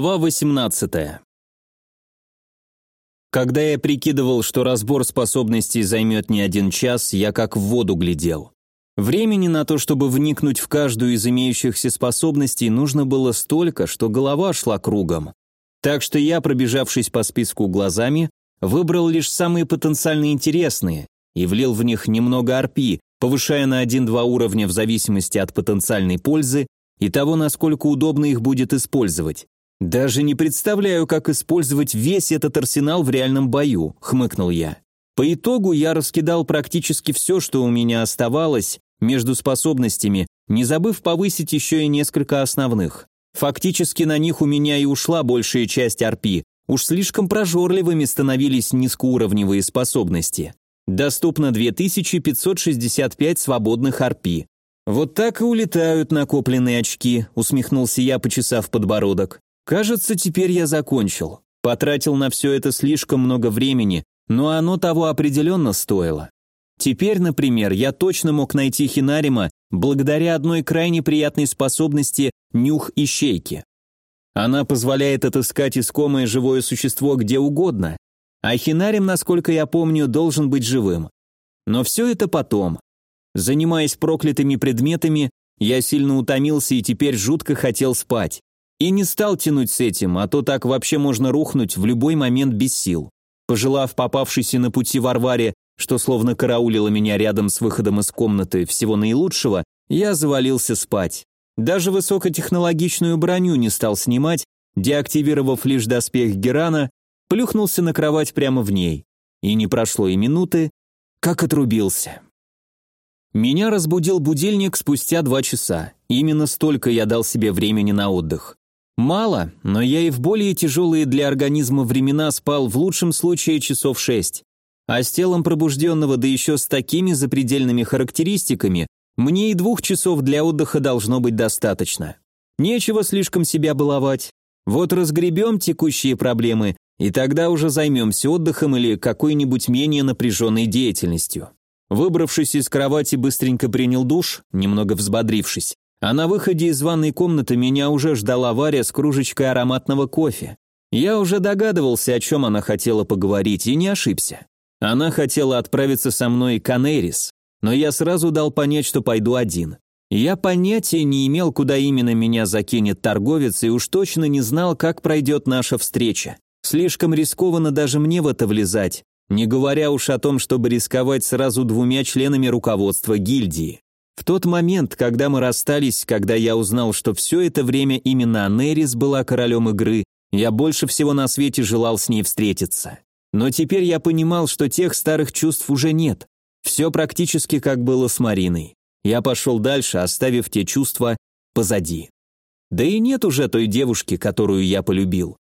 Глава 18. Когда я прикидывал, что разбор способностей займет не один час, я как в воду глядел. Времени на то, чтобы вникнуть в каждую из имеющихся способностей, нужно было столько, что голова шла кругом. Так что я, пробежавшись по списку глазами, выбрал лишь самые потенциально интересные и влил в них немного арпи, повышая на 1-2 уровня в зависимости от потенциальной пользы и того, насколько удобно их будет использовать. «Даже не представляю, как использовать весь этот арсенал в реальном бою», — хмыкнул я. По итогу я раскидал практически все, что у меня оставалось между способностями, не забыв повысить еще и несколько основных. Фактически на них у меня и ушла большая часть арпи, уж слишком прожорливыми становились низкоуровневые способности. Доступно 2565 свободных арпи. «Вот так и улетают накопленные очки», — усмехнулся я, почесав подбородок. Кажется, теперь я закончил. Потратил на все это слишком много времени, но оно того определенно стоило. Теперь, например, я точно мог найти Хинарима благодаря одной крайне приятной способности нюх ищейки. Она позволяет отыскать искомое живое существо где угодно, а Хинарим, насколько я помню, должен быть живым. Но все это потом. Занимаясь проклятыми предметами, я сильно утомился и теперь жутко хотел спать. И не стал тянуть с этим, а то так вообще можно рухнуть в любой момент без сил. Пожелав попавшейся на пути Варваре, что словно караулила меня рядом с выходом из комнаты всего наилучшего, я завалился спать. Даже высокотехнологичную броню не стал снимать, деактивировав лишь доспех Герана, плюхнулся на кровать прямо в ней. И не прошло и минуты, как отрубился. Меня разбудил будильник спустя два часа. Именно столько я дал себе времени на отдых. Мало, но я и в более тяжелые для организма времена спал в лучшем случае часов шесть. А с телом пробужденного, да еще с такими запредельными характеристиками, мне и двух часов для отдыха должно быть достаточно. Нечего слишком себя баловать. Вот разгребем текущие проблемы, и тогда уже займемся отдыхом или какой-нибудь менее напряженной деятельностью. Выбравшись из кровати, быстренько принял душ, немного взбодрившись, а на выходе из ванной комнаты меня уже ждала Варя с кружечкой ароматного кофе. Я уже догадывался, о чем она хотела поговорить, и не ошибся. Она хотела отправиться со мной к Анерис, но я сразу дал понять, что пойду один. Я понятия не имел, куда именно меня закинет торговец, и уж точно не знал, как пройдет наша встреча. Слишком рискованно даже мне в это влезать, не говоря уж о том, чтобы рисковать сразу двумя членами руководства гильдии. В тот момент, когда мы расстались, когда я узнал, что все это время именно Анерис была королем игры, я больше всего на свете желал с ней встретиться. Но теперь я понимал, что тех старых чувств уже нет. Все практически как было с Мариной. Я пошел дальше, оставив те чувства позади. Да и нет уже той девушки, которую я полюбил.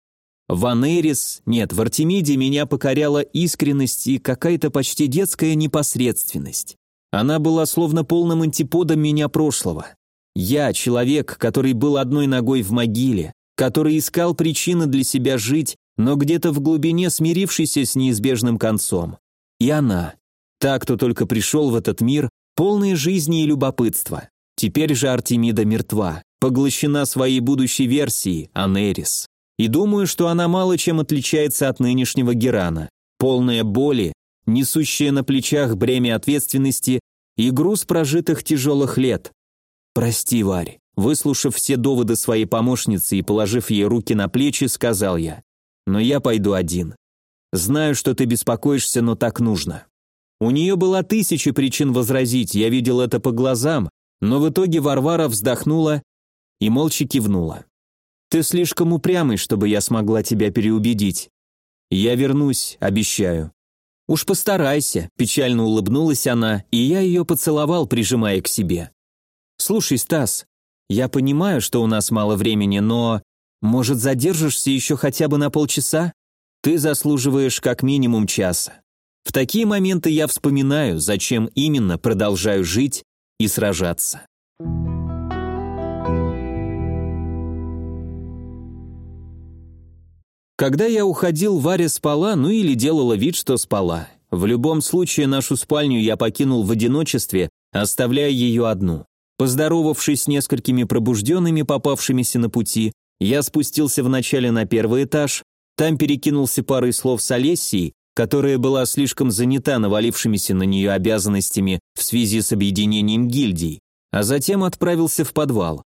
В Анерис, нет, в Артемиде меня покоряла искренность и какая-то почти детская непосредственность. Она была словно полным антиподом меня прошлого. Я, человек, который был одной ногой в могиле, который искал причины для себя жить, но где-то в глубине смирившийся с неизбежным концом. И она, та, кто только пришел в этот мир, полная жизни и любопытства. Теперь же Артемида мертва, поглощена своей будущей версией, Анерис. И думаю, что она мало чем отличается от нынешнего Герана, полная боли, несущая на плечах бремя ответственности и груз прожитых тяжелых лет. «Прости, Варь», выслушав все доводы своей помощницы и положив ей руки на плечи, сказал я, «но я пойду один. Знаю, что ты беспокоишься, но так нужно». У нее была тысяча причин возразить, я видел это по глазам, но в итоге Варвара вздохнула и молча кивнула. «Ты слишком упрямый, чтобы я смогла тебя переубедить. Я вернусь, обещаю». «Уж постарайся», – печально улыбнулась она, и я ее поцеловал, прижимая к себе. «Слушай, Стас, я понимаю, что у нас мало времени, но... Может, задержишься еще хотя бы на полчаса? Ты заслуживаешь как минимум часа. В такие моменты я вспоминаю, зачем именно продолжаю жить и сражаться». Когда я уходил, Варя спала, ну или делала вид, что спала. В любом случае, нашу спальню я покинул в одиночестве, оставляя ее одну. Поздоровавшись с несколькими пробужденными, попавшимися на пути, Я спустился вначале на первый этаж, там перекинулся парой слов с Олесией, которая была слишком занята навалившимися на нее обязанностями в связи с объединением гильдий, а затем отправился в подвал.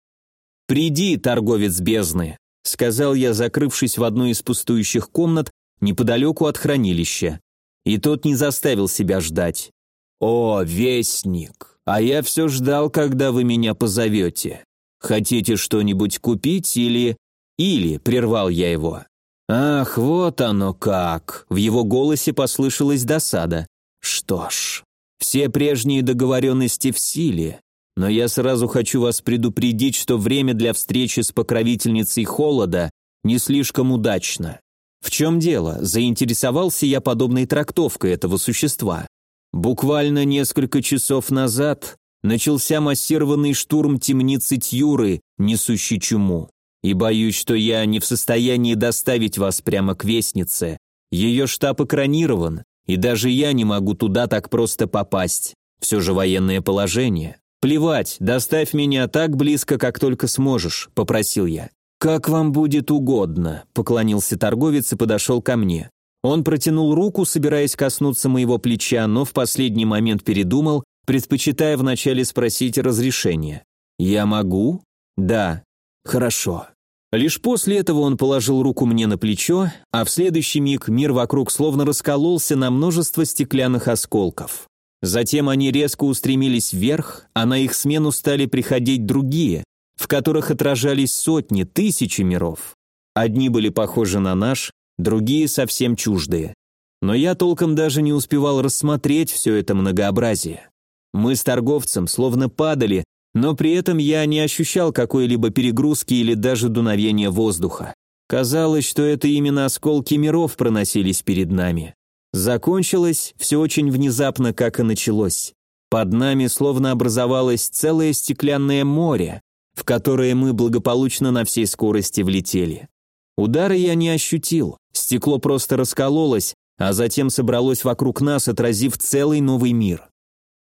«Приди, торговец бездны», — сказал я, закрывшись в одну из пустующих комнат неподалеку от хранилища. И тот не заставил себя ждать. «О, вестник, а я все ждал, когда вы меня позовете. Хотите что-нибудь купить или...» «Или», — прервал я его. «Ах, вот оно как!» В его голосе послышалась досада. «Что ж, все прежние договоренности в силе, но я сразу хочу вас предупредить, что время для встречи с покровительницей холода не слишком удачно. В чем дело? Заинтересовался я подобной трактовкой этого существа. Буквально несколько часов назад начался массированный штурм темницы Тьюры, несущий чуму. И боюсь, что я не в состоянии доставить вас прямо к вестнице. Ее штаб экранирован, и даже я не могу туда так просто попасть. Все же военное положение. Плевать, доставь меня так близко, как только сможешь, попросил я. Как вам будет угодно, поклонился торговец и подошел ко мне. Он протянул руку, собираясь коснуться моего плеча, но в последний момент передумал, предпочитая вначале спросить разрешения. «Я могу?» «Да». «Хорошо». Лишь после этого он положил руку мне на плечо, а в следующий миг мир вокруг словно раскололся на множество стеклянных осколков. Затем они резко устремились вверх, а на их смену стали приходить другие, в которых отражались сотни, тысячи миров. Одни были похожи на наш, другие совсем чуждые. Но я толком даже не успевал рассмотреть все это многообразие. Мы с торговцем словно падали но при этом я не ощущал какой-либо перегрузки или даже дуновения воздуха. Казалось, что это именно осколки миров проносились перед нами. Закончилось все очень внезапно, как и началось. Под нами словно образовалось целое стеклянное море, в которое мы благополучно на всей скорости влетели. Удара я не ощутил, стекло просто раскололось, а затем собралось вокруг нас, отразив целый новый мир.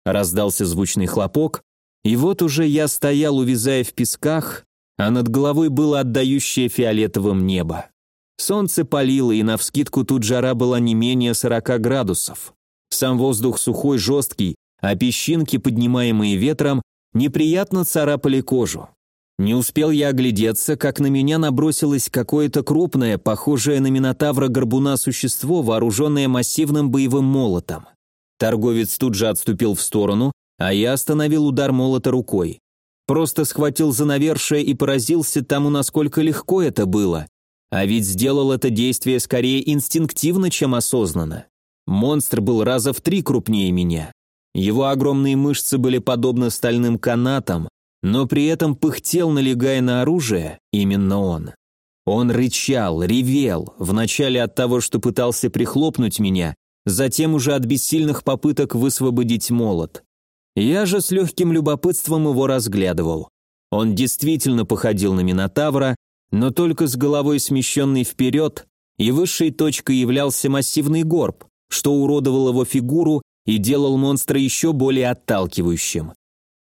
Раздался звучный хлопок, и вот уже я стоял, увязая в песках, а над головой было отдающее фиолетовым небо. Солнце палило, и навскидку тут жара была не менее 40 градусов. Сам воздух сухой, жесткий, а песчинки, поднимаемые ветром, неприятно царапали кожу. Не успел я оглядеться, как на меня набросилось какое-то крупное, похожее на минотавра-горбуна существо, вооруженное массивным боевым молотом. Торговец тут же отступил в сторону, а я остановил удар молота рукой. Просто схватил за навершие и поразился тому, насколько легко это было. А ведь сделал это действие скорее инстинктивно, чем осознанно. Монстр был раза в три крупнее меня. Его огромные мышцы были подобны стальным канатам, но при этом пыхтел, налегая на оружие, именно он. Он рычал, ревел, вначале от того, что пытался прихлопнуть меня, затем уже от бессильных попыток высвободить молот. Я же с легким любопытством его разглядывал. Он действительно походил на Минотавра, но только с головой смещенной вперед, и высшей точкой являлся массивный горб, что уродовал его фигуру и делал монстра еще более отталкивающим.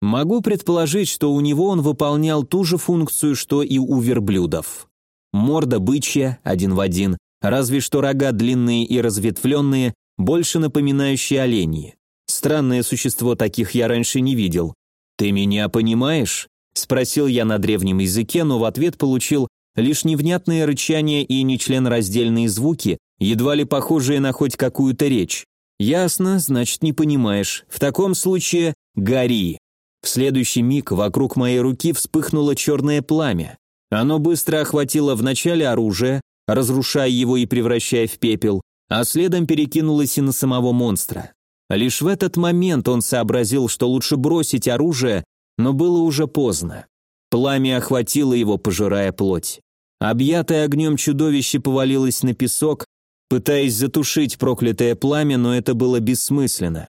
Могу предположить, что у него он выполнял ту же функцию, что и у верблюдов. Морда бычья, один в один, разве что рога длинные и разветвленные, больше напоминающие оленьи. Странное существо таких я раньше не видел. «Ты меня понимаешь?» – спросил я на древнем языке, но в ответ получил лишь невнятное рычание и нечленораздельные звуки, едва ли похожие на хоть какую-то речь. «Ясно, значит, не понимаешь. В таком случае гори». В следующий миг вокруг моей руки вспыхнуло черное пламя. Оно быстро охватило вначале оружие, разрушая его и превращая в пепел, а следом перекинулось и на самого монстра. Лишь в этот момент он сообразил, что лучше бросить оружие, но было уже поздно. Пламя охватило его, пожирая плоть. Объятое огнем чудовище повалилось на песок, пытаясь затушить проклятое пламя, но это было бессмысленно.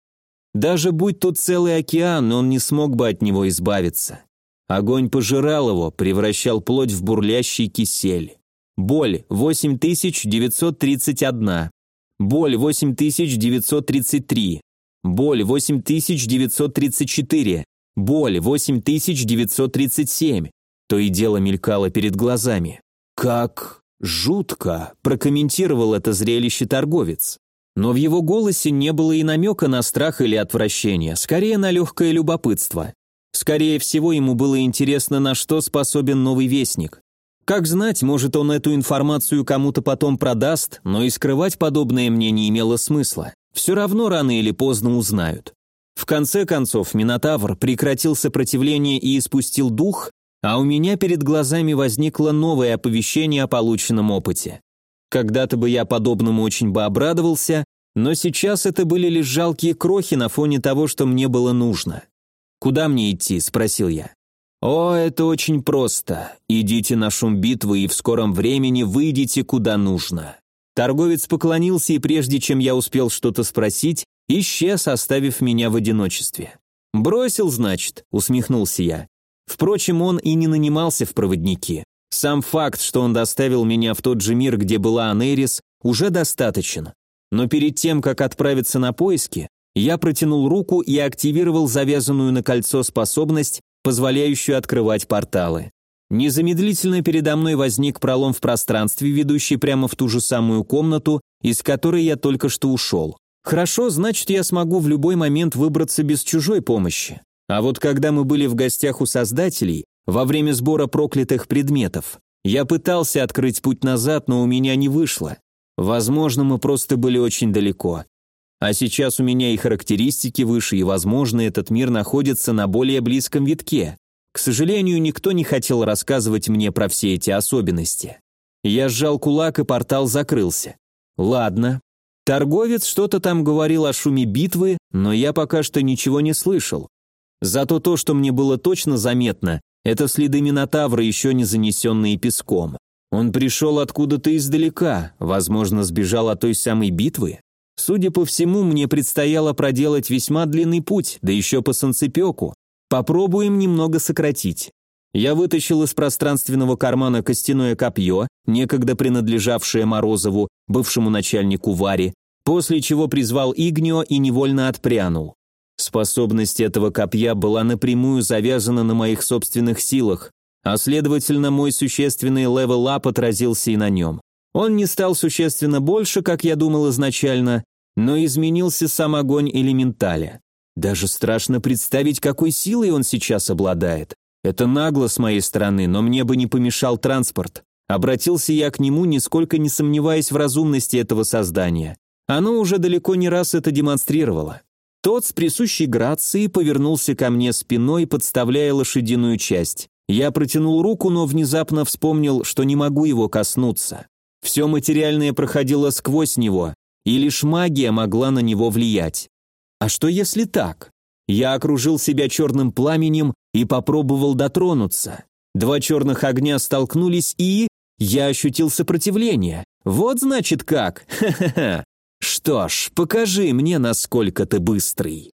Даже будь тут целый океан, он не смог бы от него избавиться. Огонь пожирал его, превращал плоть в бурлящий кисель. Боль 8931. Боль 8933. Боль 8934. Боль 8937. То и дело мелькало перед глазами. «Как жутко!» – прокомментировал это зрелище торговец. Но в его голосе не было и намека на страх или отвращение, скорее на легкое любопытство. Скорее всего, ему было интересно, на что способен новый вестник. Как знать, может, он эту информацию кому-то потом продаст, но и скрывать подобное мне не имело смысла. Все равно рано или поздно узнают. В конце концов, Минотавр прекратил сопротивление и испустил дух, а у меня перед глазами возникло новое оповещение о полученном опыте. Когда-то бы я подобному очень бы обрадовался, но сейчас это были лишь жалкие крохи на фоне того, что мне было нужно. «Куда мне идти?» – спросил я. «О, это очень просто. Идите на шум битвы и в скором времени выйдите куда нужно». Торговец поклонился, и прежде чем я успел что-то спросить, исчез, оставив меня в одиночестве. «Бросил, значит», — усмехнулся я. Впрочем, он и не нанимался в проводники. Сам факт, что он доставил меня в тот же мир, где была Анерис, уже достаточен. Но перед тем, как отправиться на поиски, я протянул руку и активировал завязанную на кольцо способность позволяющую открывать порталы. Незамедлительно передо мной возник пролом в пространстве, ведущий прямо в ту же самую комнату, из которой я только что ушел. Хорошо, значит, я смогу в любой момент выбраться без чужой помощи. А вот когда мы были в гостях у создателей, во время сбора проклятых предметов, я пытался открыть путь назад, но у меня не вышло. Возможно, мы просто были очень далеко. А сейчас у меня и характеристики выше, и, возможно, этот мир находится на более близком витке. К сожалению, никто не хотел рассказывать мне про все эти особенности. Я сжал кулак, и портал закрылся. Ладно. Торговец что-то там говорил о шуме битвы, но я пока что ничего не слышал. Зато то, что мне было точно заметно, это следы Минотавра, еще не занесенные песком. Он пришел откуда-то издалека, возможно, сбежал от той самой битвы. Судя по всему, мне предстояло проделать весьма длинный путь, да еще по санцепеку. Попробуем немного сократить. Я вытащил из пространственного кармана костяное копье, некогда принадлежавшее Морозову, бывшему начальнику Вари, после чего призвал Игнио и невольно отпрянул. Способность этого копья была напрямую завязана на моих собственных силах, а следовательно мой существенный level-up отразился и на нем. Он не стал существенно больше, как я думал изначально, но изменился сам огонь элементаля. Даже страшно представить, какой силой он сейчас обладает. Это нагло с моей стороны, но мне бы не помешал транспорт. Обратился я к нему, нисколько не сомневаясь в разумности этого создания. Оно уже далеко не раз это демонстрировало. Тот с присущей грацией повернулся ко мне спиной, подставляя лошадиную часть. Я протянул руку, но внезапно вспомнил, что не могу его коснуться. Все материальное проходило сквозь него, и лишь магия могла на него влиять. А что если так? Я окружил себя черным пламенем и попробовал дотронуться. Два черных огня столкнулись и... Я ощутил сопротивление. Вот значит как. Ха-ха-ха. Что ж, покажи мне, насколько ты быстрый.